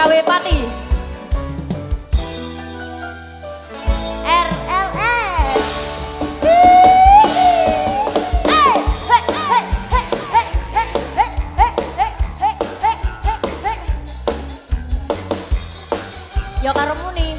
KW Pati. RLS Ya karemu nih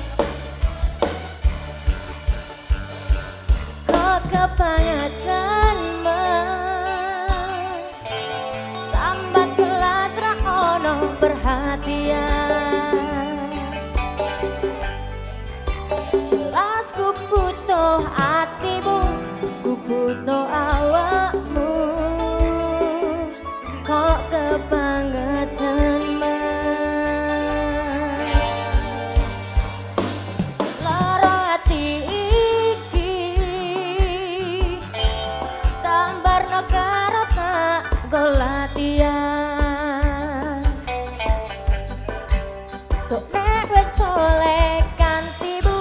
Mosok nek wes tolek kantibu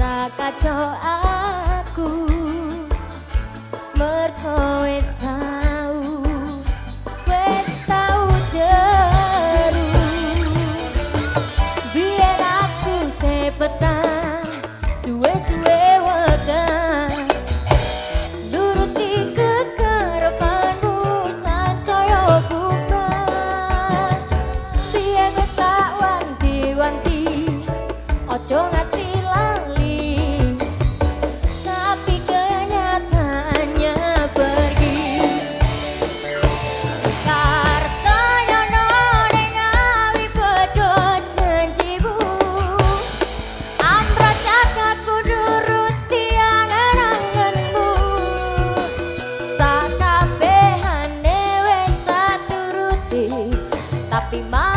ra kaco aku. Merkau esan Fatima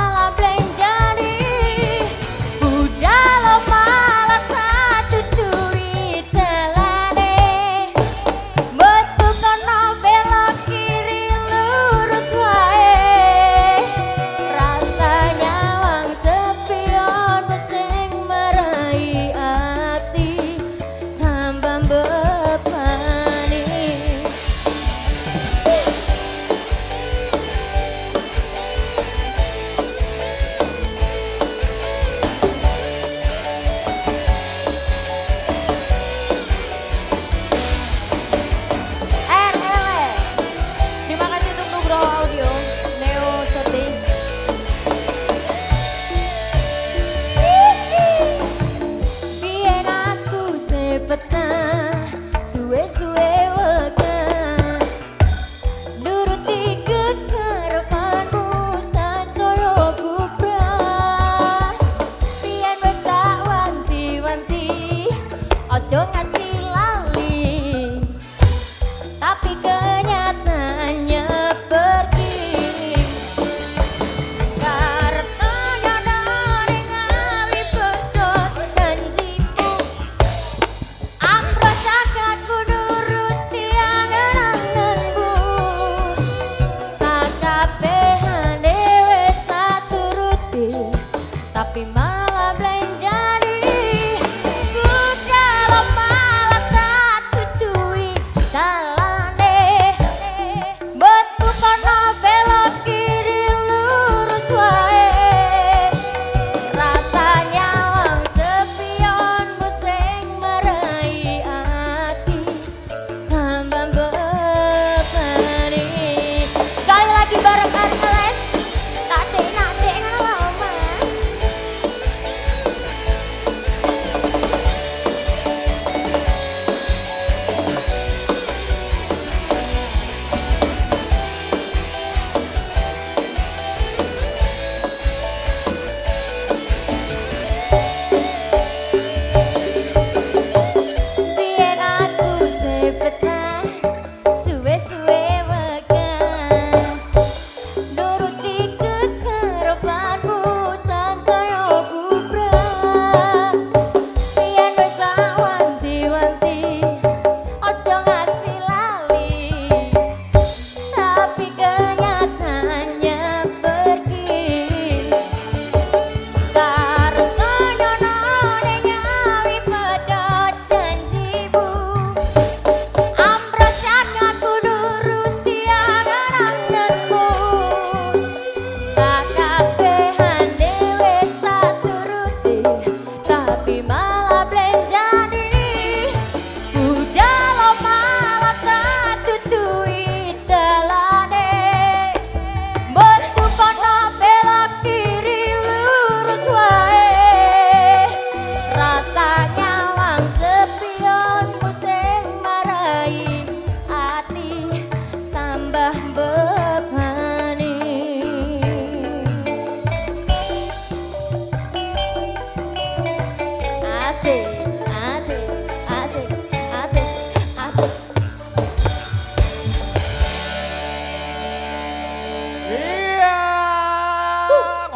Ojo ngat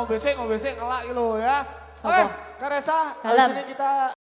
ngombe sik, ngombe sik ngelak iki lho ya. Oke, Karesa, habis ini kita